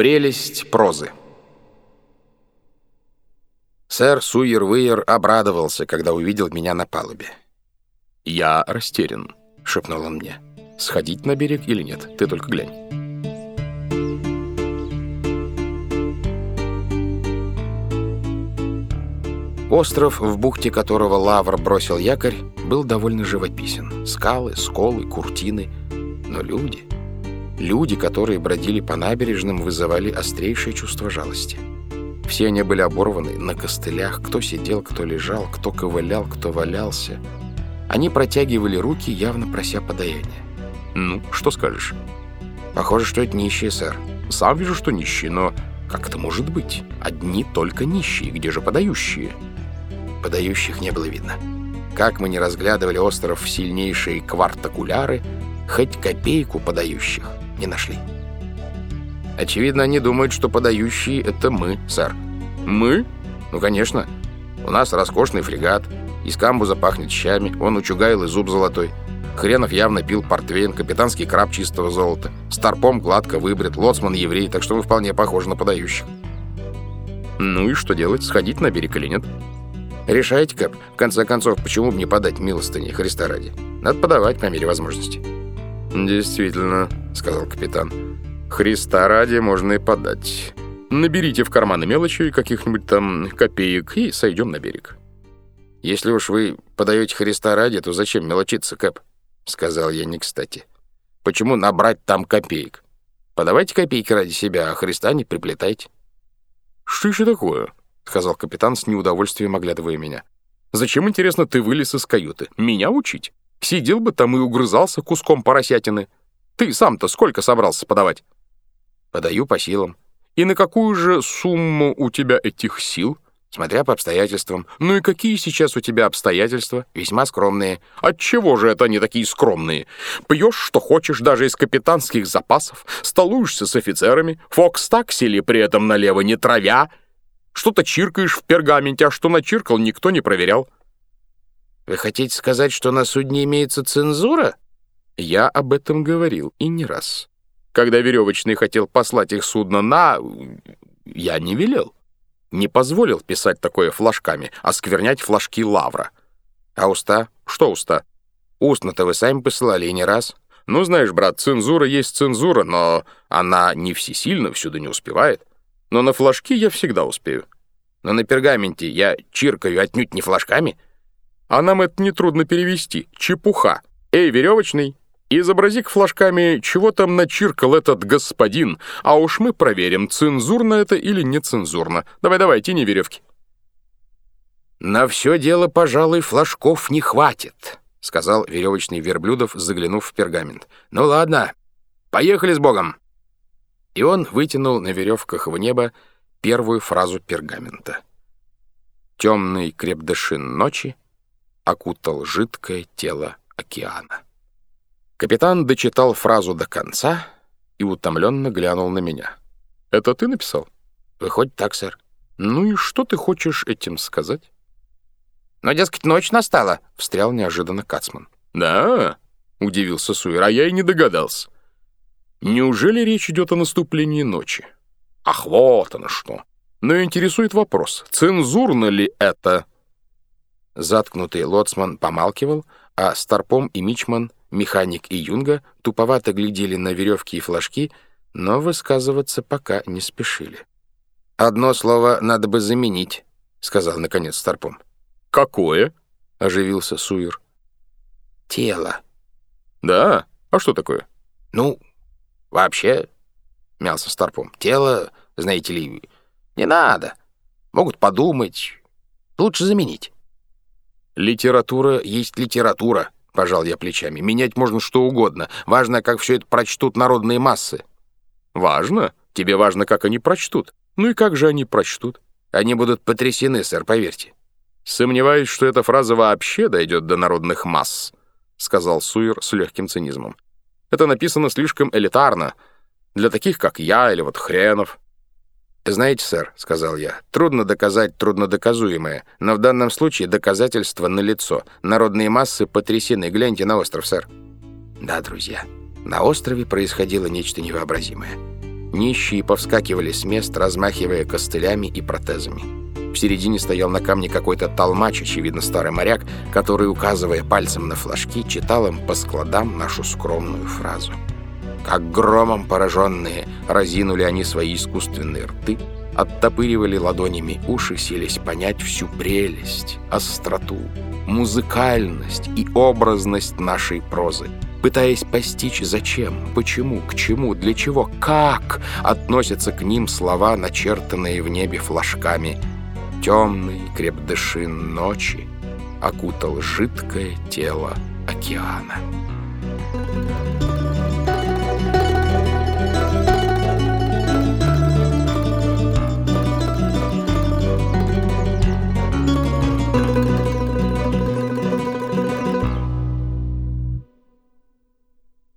Прелесть прозы. Сэр Суир-Выер обрадовался, когда увидел меня на палубе. «Я растерян», — шепнул он мне. «Сходить на берег или нет? Ты только глянь». Остров, в бухте которого Лавр бросил якорь, был довольно живописен. Скалы, сколы, куртины. Но люди... Люди, которые бродили по набережным, вызывали острейшее чувство жалости. Все они были оборваны на костылях, кто сидел, кто лежал, кто ковылял, кто валялся. Они протягивали руки, явно прося подаяния. «Ну, что скажешь?» «Похоже, что это нищие, сэр». «Сам вижу, что нищие, но как это может быть? Одни только нищие, где же подающие?» Подающих не было видно. Как мы не разглядывали остров в сильнейшие квартакуляры, хоть копейку подающих не нашли. Очевидно, они думают, что подающие — это мы, сэр. Мы? Ну, конечно. У нас роскошный фрегат, из камбуза пахнет щами, он у Чугайлы зуб золотой. Хренов явно пил портвейн, капитанский краб чистого золота. Старпом гладко выбрит, лоцман еврей, так что мы вполне похожи на подающих. Ну и что делать, сходить на берег или нет? Решайте, Кэп. В конце концов, почему бы не подать милостыни Христа ради? Надо подавать по мере возможности. «Действительно», — сказал капитан. «Христа ради можно и подать. Наберите в карманы мелочи каких-нибудь там копеек и сойдем на берег». «Если уж вы подаете Христа ради, то зачем мелочиться, Кэп?» — сказал я не кстати. «Почему набрать там копеек? Подавайте копейки ради себя, а Христа не приплетайте». «Что еще такое?» — сказал капитан с неудовольствием, оглядывая меня. «Зачем, интересно, ты вылез из каюты? Меня учить?» Сидел бы там и угрызался куском поросятины. Ты сам-то сколько собрался подавать? Подаю по силам. И на какую же сумму у тебя этих сил? Смотря по обстоятельствам. Ну и какие сейчас у тебя обстоятельства? Весьма скромные. Отчего же это они такие скромные? Пьешь, что хочешь, даже из капитанских запасов, столуешься с офицерами, фокс-таксили при этом налево не травя, что-то чиркаешь в пергаменте, а что начиркал, никто не проверял. Вы хотите сказать, что на судне имеется цензура? Я об этом говорил и не раз. Когда Веревочный хотел послать их судно на... Я не велел. Не позволил писать такое флажками, а сквернять флажки лавра. А уста? Что уста? Устно-то вы сами посылали и не раз. Ну, знаешь, брат, цензура есть цензура, но она не всесильно, всюду не успевает. Но на флажки я всегда успею. Но на пергаменте я чиркаю отнюдь не флажками — а нам это нетрудно перевести. Чепуха. Эй, веревочный, изобрази-ка флажками, чего там начиркал этот господин, а уж мы проверим, цензурно это или нецензурно. Давай-давай, тяни веревки. «На все дело, пожалуй, флажков не хватит», — сказал веревочный Верблюдов, заглянув в пергамент. «Ну ладно, поехали с Богом». И он вытянул на веревках в небо первую фразу пергамента. «Темный крепдышин ночи окутал жидкое тело океана. Капитан дочитал фразу до конца и утомленно глянул на меня. «Это ты написал?» «Выходит так, сэр». «Ну и что ты хочешь этим сказать?» «Ну, дескать, ночь настала», — встрял неожиданно Кацман. «Да?» — удивился Суир, а я и не догадался. «Неужели речь идет о наступлении ночи?» «Ах, вот оно что!» Но интересует вопрос, цензурно ли это Заткнутый лоцман помалкивал, а Старпом и Мичман, механик и Юнга туповато глядели на веревки и флажки, но высказываться пока не спешили. «Одно слово надо бы заменить», — сказал наконец Старпом. «Какое?» — оживился Суир. «Тело». «Да? А что такое?» «Ну, вообще...» — мялся Старпом. «Тело, знаете ли, не надо. Могут подумать. Лучше заменить». «Литература есть литература», — пожал я плечами. «Менять можно что угодно. Важно, как все это прочтут народные массы». «Важно? Тебе важно, как они прочтут. Ну и как же они прочтут?» «Они будут потрясены, сэр, поверьте». «Сомневаюсь, что эта фраза вообще дойдет до народных масс», — сказал Суир с легким цинизмом. «Это написано слишком элитарно. Для таких, как я или вот Хренов. «Знаете, сэр», — сказал я, — «трудно доказать труднодоказуемое, но в данном случае доказательство налицо. Народные массы потрясены. Гляньте на остров, сэр». Да, друзья, на острове происходило нечто невообразимое. Нищие повскакивали с мест, размахивая костылями и протезами. В середине стоял на камне какой-то толмач, очевидно старый моряк, который, указывая пальцем на флажки, читал им по складам нашу скромную фразу. Как громом пораженные разинули они свои искусственные рты, оттопыривали ладонями уши, селись понять всю прелесть, остроту, музыкальность и образность нашей прозы, пытаясь постичь, зачем, почему, к чему, для чего, как относятся к ним слова, начертанные в небе флажками. Темный крепдышин ночи окутал жидкое тело океана.